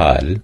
hal